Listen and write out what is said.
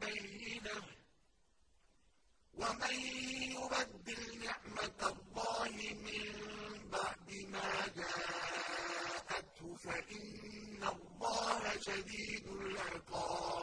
بَيِّنَةٍ ۗ. وَمَن يُبَدِّلْ نِعْمَةَ اللَّهِ مِن بَعْدِ مَا جَاءَتْهُ فَإِنَّ اللَّهَ شَدِيدُ الْعِقَابِ.